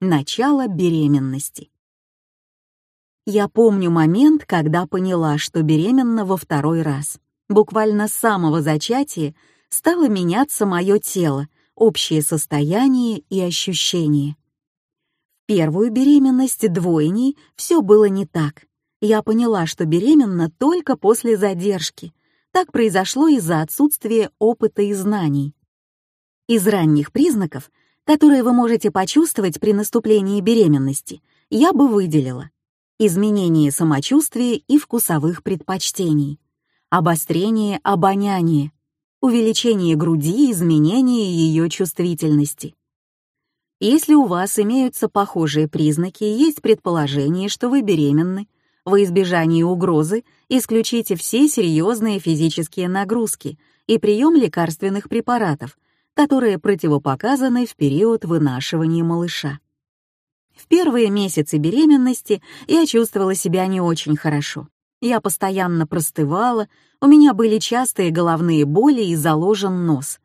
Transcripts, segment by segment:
Начало беременности. Я помню момент, когда поняла, что беременна во второй раз. Буквально с самого зачатия стало меняться мое тело, общее состояние и ощущения. В первую беременность двойней все было не так. Я поняла, что беременна только после задержки. Так произошло из-за отсутствия опыта и знаний. Из ранних признаков которые вы можете почувствовать при наступлении беременности, я бы выделила. Изменение самочувствия и вкусовых предпочтений, обострение обоняния, увеличение груди, изменение ее чувствительности. Если у вас имеются похожие признаки и есть предположение, что вы беременны, во избежание угрозы исключите все серьезные физические нагрузки и прием лекарственных препаратов, которые противопоказаны в период вынашивания малыша. В первые месяцы беременности я чувствовала себя не очень хорошо. Я постоянно простывала, у меня были частые головные боли и заложен нос.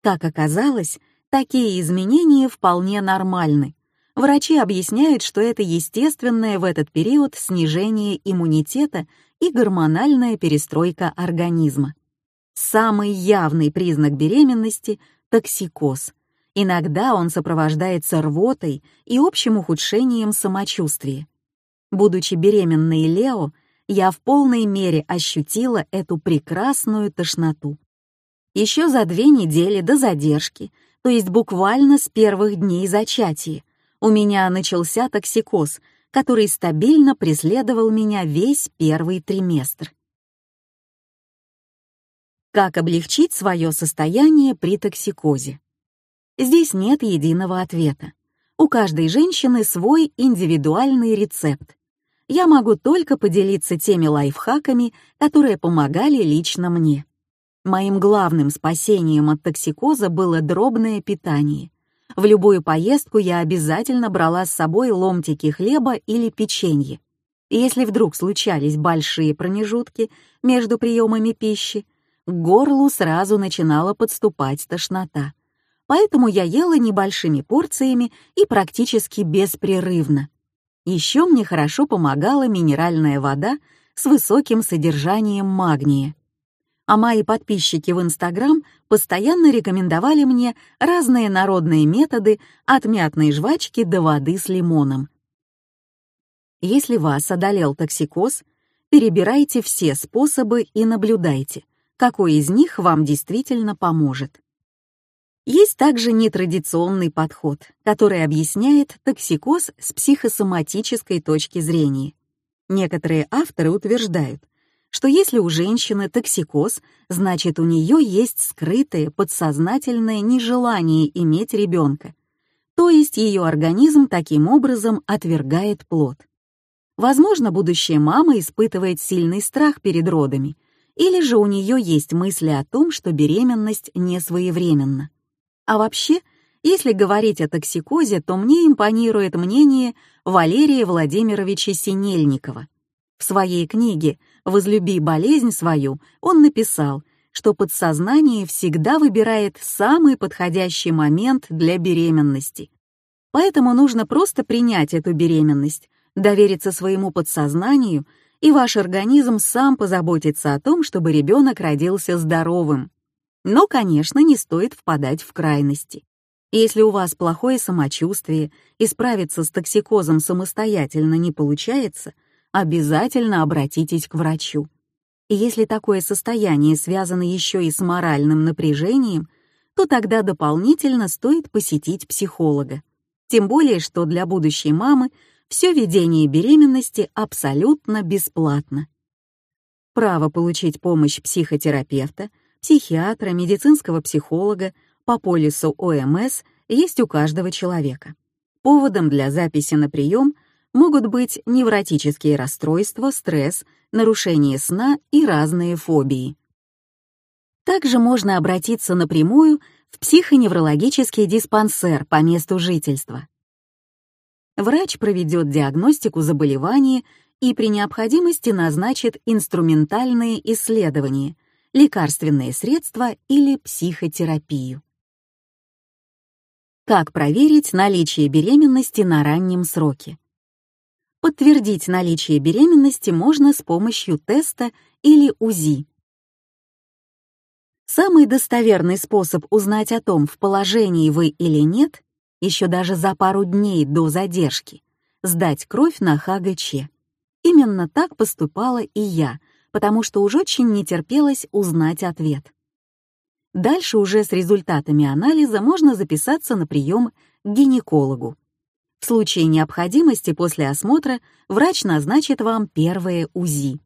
Как оказалось, такие изменения вполне нормальны. Врачи объясняют, что это естественное в этот период снижение иммунитета и гормональная перестройка организма. Самый явный признак беременности токсикоз. Иногда он сопровождается рвотой и общим ухудшением самочувствия. Будучи беременной Лео, я в полной мере ощутила эту прекрасную тошноту. Еще за две недели до задержки, то есть буквально с первых дней зачатия, у меня начался токсикоз, который стабильно преследовал меня весь первый триместр. Как облегчить свое состояние при токсикозе? Здесь нет единого ответа. У каждой женщины свой индивидуальный рецепт. Я могу только поделиться теми лайфхаками, которые помогали лично мне. Моим главным спасением от токсикоза было дробное питание. В любую поездку я обязательно брала с собой ломтики хлеба или печенье. Если вдруг случались большие промежутки между приемами пищи, к горлу сразу начинала подступать тошнота. Поэтому я ела небольшими порциями и практически беспрерывно. Еще мне хорошо помогала минеральная вода с высоким содержанием магния. А мои подписчики в Инстаграм постоянно рекомендовали мне разные народные методы от мятной жвачки до воды с лимоном. Если вас одолел токсикоз, перебирайте все способы и наблюдайте, какой из них вам действительно поможет. Есть также нетрадиционный подход, который объясняет токсикоз с психосоматической точки зрения. Некоторые авторы утверждают, что если у женщины токсикоз, значит у нее есть скрытое подсознательное нежелание иметь ребенка, то есть ее организм таким образом отвергает плод. Возможно, будущая мама испытывает сильный страх перед родами или же у нее есть мысли о том, что беременность не своевременна. А вообще, если говорить о токсикозе, то мне импонирует мнение Валерия Владимировича Синельникова. В своей книге «Возлюби болезнь свою» он написал, что подсознание всегда выбирает самый подходящий момент для беременности. Поэтому нужно просто принять эту беременность, довериться своему подсознанию — и ваш организм сам позаботится о том, чтобы ребенок родился здоровым. Но, конечно, не стоит впадать в крайности. Если у вас плохое самочувствие и справиться с токсикозом самостоятельно не получается, обязательно обратитесь к врачу. Если такое состояние связано еще и с моральным напряжением, то тогда дополнительно стоит посетить психолога. Тем более, что для будущей мамы все ведение беременности абсолютно бесплатно. Право получить помощь психотерапевта, психиатра, медицинского психолога по полису ОМС есть у каждого человека. Поводом для записи на прием могут быть невротические расстройства, стресс, нарушение сна и разные фобии. Также можно обратиться напрямую в психоневрологический диспансер по месту жительства. Врач проведет диагностику заболевания и при необходимости назначит инструментальные исследования, лекарственные средства или психотерапию. Как проверить наличие беременности на раннем сроке? Подтвердить наличие беременности можно с помощью теста или УЗИ. Самый достоверный способ узнать о том, в положении вы или нет, еще даже за пару дней до задержки, сдать кровь на ХГЧ. Именно так поступала и я, потому что уж очень не терпелось узнать ответ. Дальше уже с результатами анализа можно записаться на прием к гинекологу. В случае необходимости после осмотра врач назначит вам первое УЗИ.